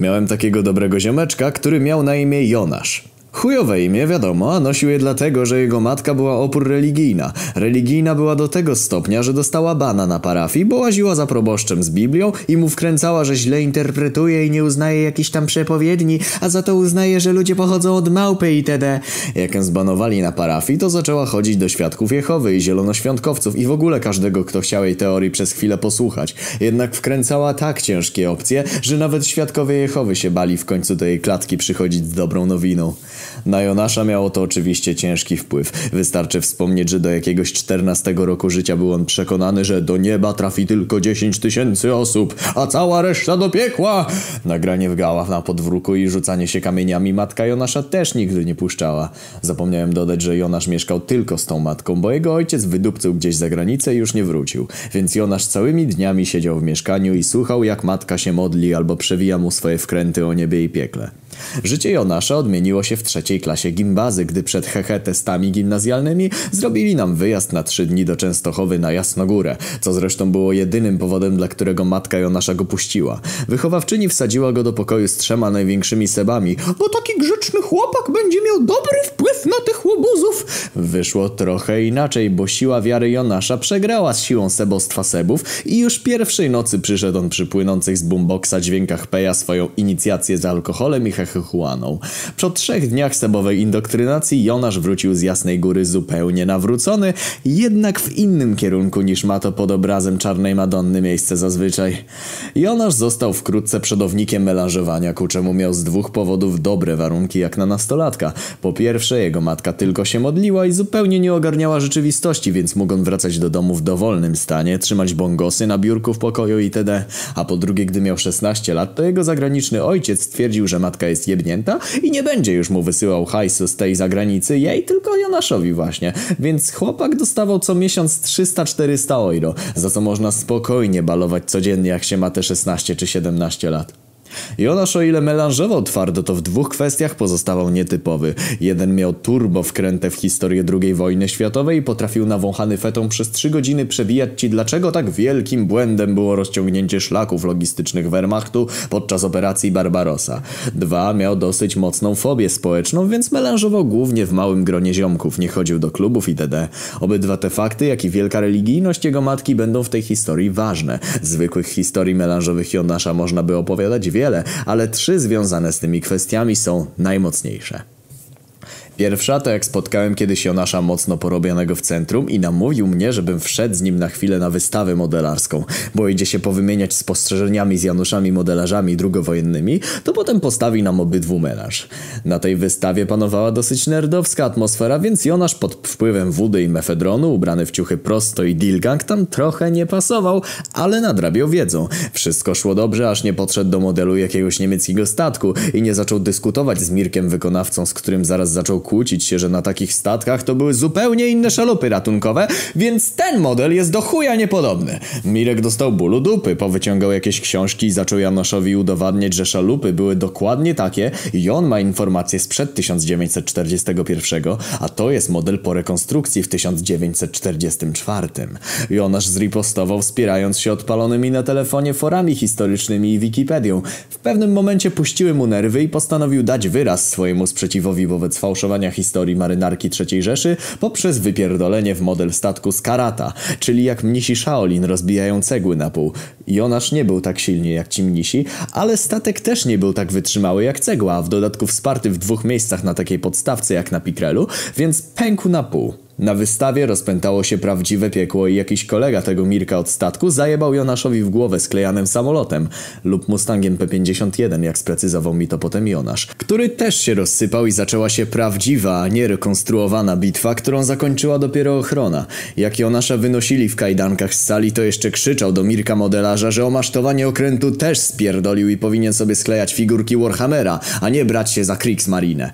Miałem takiego dobrego ziomeczka, który miał na imię Jonasz. Chujowe imię, wiadomo, a nosił je dlatego, że jego matka była opór religijna. Religijna była do tego stopnia, że dostała bana na parafii, bo łaziła za proboszczem z Biblią i mu wkręcała, że źle interpretuje i nie uznaje jakichś tam przepowiedni, a za to uznaje, że ludzie pochodzą od małpy itd. Jak ją zbanowali na parafii, to zaczęła chodzić do świadków Jehowy i zielonoświątkowców i w ogóle każdego, kto chciał jej teorii przez chwilę posłuchać. Jednak wkręcała tak ciężkie opcje, że nawet świadkowie Jehowy się bali w końcu do jej klatki przychodzić z dobrą nowiną. Na Jonasza miało to oczywiście ciężki wpływ. Wystarczy wspomnieć, że do jakiegoś 14 roku życia był on przekonany, że do nieba trafi tylko 10 tysięcy osób, a cała reszta do piekła. Nagranie w gałach na podwórku i rzucanie się kamieniami matka Jonasza też nigdy nie puszczała. Zapomniałem dodać, że Jonasz mieszkał tylko z tą matką, bo jego ojciec wydupcył gdzieś za granicę i już nie wrócił. Więc Jonasz całymi dniami siedział w mieszkaniu i słuchał jak matka się modli albo przewija mu swoje wkręty o niebie i piekle. Życie Jonasza odmieniło się w trzeciej klasie gimbazy, gdy przed hehe testami gimnazjalnymi zrobili nam wyjazd na trzy dni do Częstochowy na Jasnogórę, co zresztą było jedynym powodem, dla którego matka Jonasza go puściła. Wychowawczyni wsadziła go do pokoju z trzema największymi sebami, bo taki grzeczny chłopak będzie miał dobry wpływ na tych łobuzów. Wyszło trochę inaczej, bo siła wiary Jonasza przegrała z siłą sebostwa sebów i już pierwszej nocy przyszedł on przy płynących z boomboxa dźwiękach peja swoją inicjację z alkoholem i hechechuaną. Po trzech dniach sebowej indoktrynacji Jonasz wrócił z Jasnej Góry zupełnie nawrócony, jednak w innym kierunku niż ma to pod obrazem Czarnej Madonny miejsce zazwyczaj. Jonasz został wkrótce przodownikiem melanżowania, ku czemu miał z dwóch powodów dobre warunki jak na nastolatka. Po pierwsze, jego matka tylko się modliła i zupełnie nie ogarniała rzeczywistości, więc mógł on wracać do domu w dowolnym stanie, trzymać bongosy na biurku w pokoju itd. A po drugie, gdy miał 16 lat, to jego zagraniczny ojciec stwierdził, że matka jest jebnięta i nie będzie już mu wysyłał hajsu z tej zagranicy, jej tylko Jonaszowi właśnie. Więc chłopak dostawał co miesiąc 300-400 euro, za co można spokojnie balować codziennie jak się ma te 16 czy 17 lat. Jonasz o ile melanżował twardo, to w dwóch kwestiach pozostawał nietypowy. Jeden miał turbo wkrętę w historię II wojny światowej i potrafił nawąchany fetą przez trzy godziny przebijać ci dlaczego tak wielkim błędem było rozciągnięcie szlaków logistycznych Wehrmachtu podczas operacji Barbarossa. Dwa, miał dosyć mocną fobię społeczną, więc melanżował głównie w małym gronie ziomków, nie chodził do klubów itd. Obydwa te fakty, jak i wielka religijność jego matki będą w tej historii ważne. Zwykłych historii melanżowych Jonasza można by opowiadać wiele, ale trzy związane z tymi kwestiami są najmocniejsze. Pierwsza to jak spotkałem kiedyś Jonasza mocno porobionego w centrum i namówił mnie, żebym wszedł z nim na chwilę na wystawę modelarską, bo idzie się powymieniać spostrzeżeniami z Januszami modelarzami drugowojennymi, to potem postawi nam obydwu melarz. Na tej wystawie panowała dosyć nerdowska atmosfera, więc Jonasz pod wpływem wody i mefedronu, ubrany w ciuchy prosto i dilgang, tam trochę nie pasował, ale nadrabiał wiedzą. Wszystko szło dobrze, aż nie podszedł do modelu jakiegoś niemieckiego statku i nie zaczął dyskutować z Mirkiem wykonawcą, z którym zaraz zaczął kłócić się, że na takich statkach to były zupełnie inne szalupy ratunkowe, więc ten model jest do chuja niepodobny. Mirek dostał bólu dupy, powyciągał jakieś książki i zaczął Janoszowi udowadniać, że szalupy były dokładnie takie i on ma informacje sprzed 1941, a to jest model po rekonstrukcji w 1944. Jonasz zripostował wspierając się odpalonymi na telefonie forami historycznymi i Wikipedią. W pewnym momencie puściły mu nerwy i postanowił dać wyraz swojemu sprzeciwowi wobec fałszowania historii marynarki III Rzeszy poprzez wypierdolenie w model statku z karata, czyli jak mnisi Shaolin rozbijają cegły na pół. Jonasz nie był tak silny jak ci mnisi, ale statek też nie był tak wytrzymały jak cegła, a w dodatku wsparty w dwóch miejscach na takiej podstawce jak na Pikrelu, więc pękł na pół. Na wystawie rozpętało się prawdziwe piekło i jakiś kolega tego Mirka od statku zajebał Jonaszowi w głowę sklejanym samolotem lub Mustangiem P51, jak sprecyzował mi to potem Jonasz, który też się rozsypał i zaczęła się prawdziwa, a nie rekonstruowana bitwa, którą zakończyła dopiero ochrona. Jak Jonasza wynosili w kajdankach z sali, to jeszcze krzyczał do Mirka modelarza, że o masztowanie okrętu też spierdolił i powinien sobie sklejać figurki Warhammera, a nie brać się za Kriegsmarine.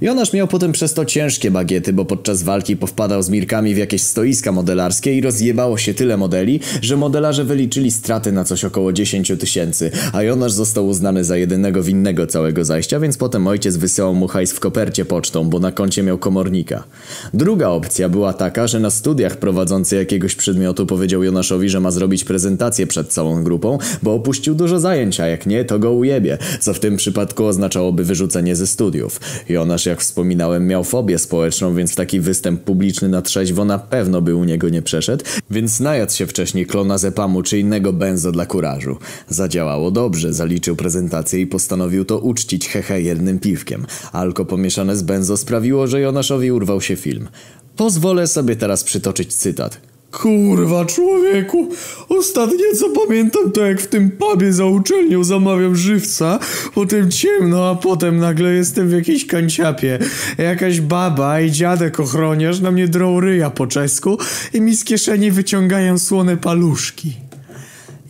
Jonasz miał potem przez to ciężkie bagiety, bo podczas walki powpadł wpadał z Mirkami w jakieś stoiska modelarskie i rozjebało się tyle modeli, że modelarze wyliczyli straty na coś około 10 tysięcy, a Jonasz został uznany za jedynego winnego całego zajścia, więc potem ojciec wysyłał mu hajs w kopercie pocztą, bo na koncie miał komornika. Druga opcja była taka, że na studiach prowadzący jakiegoś przedmiotu powiedział Jonaszowi, że ma zrobić prezentację przed całą grupą, bo opuścił dużo zajęć, a jak nie, to go ujebie, co w tym przypadku oznaczałoby wyrzucenie ze studiów. Jonasz, jak wspominałem, miał fobię społeczną, więc taki występ publiczny na trzeźwo na pewno by u niego nie przeszedł, więc najadł się wcześniej klonazepamu czy innego benzo dla kurażu. Zadziałało dobrze, zaliczył prezentację i postanowił to uczcić hehe jednym piwkiem. Alko pomieszane z benzo sprawiło, że Jonaszowi urwał się film. Pozwolę sobie teraz przytoczyć cytat. Kurwa, człowieku! Ostatnie co pamiętam to jak w tym pubie za uczelnią zamawiam żywca, potem ciemno, a potem nagle jestem w jakiejś kanciapie. Jakaś baba i dziadek ochroniarz na mnie drą ryja po czesku i mi z kieszeni wyciągają słone paluszki.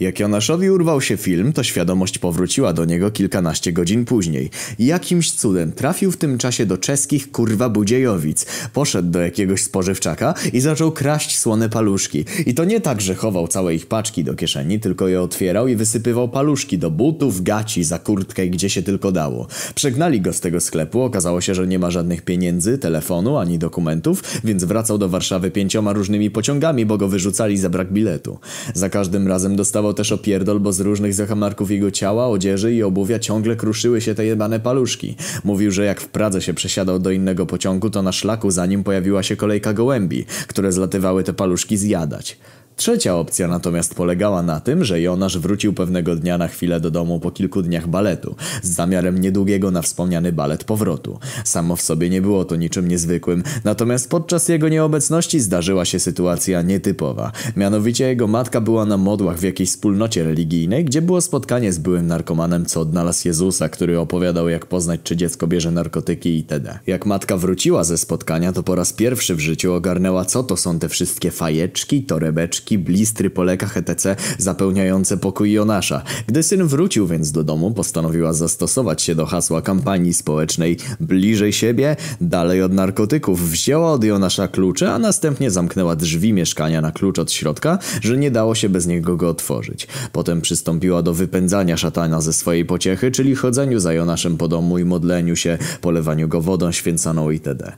Jak Jonaszowi urwał się film, to świadomość powróciła do niego kilkanaście godzin później. Jakimś cudem trafił w tym czasie do czeskich kurwa budziejowic. Poszedł do jakiegoś spożywczaka i zaczął kraść słone paluszki. I to nie tak, że chował całe ich paczki do kieszeni, tylko je otwierał i wysypywał paluszki do butów, gaci, za kurtkę i gdzie się tylko dało. Przegnali go z tego sklepu, okazało się, że nie ma żadnych pieniędzy, telefonu ani dokumentów, więc wracał do Warszawy pięcioma różnymi pociągami, bo go wyrzucali za brak biletu. Za każdym razem dostawał też opierdol, bo z różnych zakamarków jego ciała, odzieży i obuwia ciągle kruszyły się te jebane paluszki. Mówił, że jak w Pradze się przesiadał do innego pociągu, to na szlaku za nim pojawiła się kolejka gołębi, które zlatywały te paluszki zjadać. Trzecia opcja natomiast polegała na tym, że Jonasz wrócił pewnego dnia na chwilę do domu po kilku dniach baletu, z zamiarem niedługiego na wspomniany balet powrotu. Samo w sobie nie było to niczym niezwykłym, natomiast podczas jego nieobecności zdarzyła się sytuacja nietypowa. Mianowicie jego matka była na modłach w jakiejś wspólnocie religijnej, gdzie było spotkanie z byłym narkomanem, co odnalazł Jezusa, który opowiadał jak poznać, czy dziecko bierze narkotyki itd. Jak matka wróciła ze spotkania, to po raz pierwszy w życiu ogarnęła, co to są te wszystkie fajeczki, torebeczki, blistry po lekach etc. zapełniające pokój Jonasza. Gdy syn wrócił więc do domu, postanowiła zastosować się do hasła kampanii społecznej bliżej siebie, dalej od narkotyków. Wzięła od Jonasza klucze, a następnie zamknęła drzwi mieszkania na klucz od środka, że nie dało się bez niego go otworzyć. Potem przystąpiła do wypędzania szatana ze swojej pociechy, czyli chodzeniu za Jonaszem po domu i modleniu się, polewaniu go wodą święconą itd.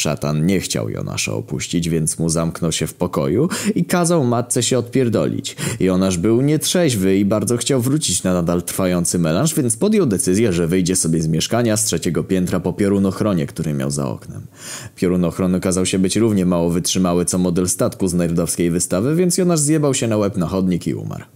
Szatan nie chciał Jonasza opuścić, więc mu zamknął się w pokoju i kazał matce się odpierdolić. Jonasz był nietrzeźwy i bardzo chciał wrócić na nadal trwający melanż, więc podjął decyzję, że wyjdzie sobie z mieszkania z trzeciego piętra po piorunochronie, który miał za oknem. Piorunochron okazał się być równie mało wytrzymały co model statku z nerdowskiej wystawy, więc Jonasz zjebał się na łeb na chodnik i umarł.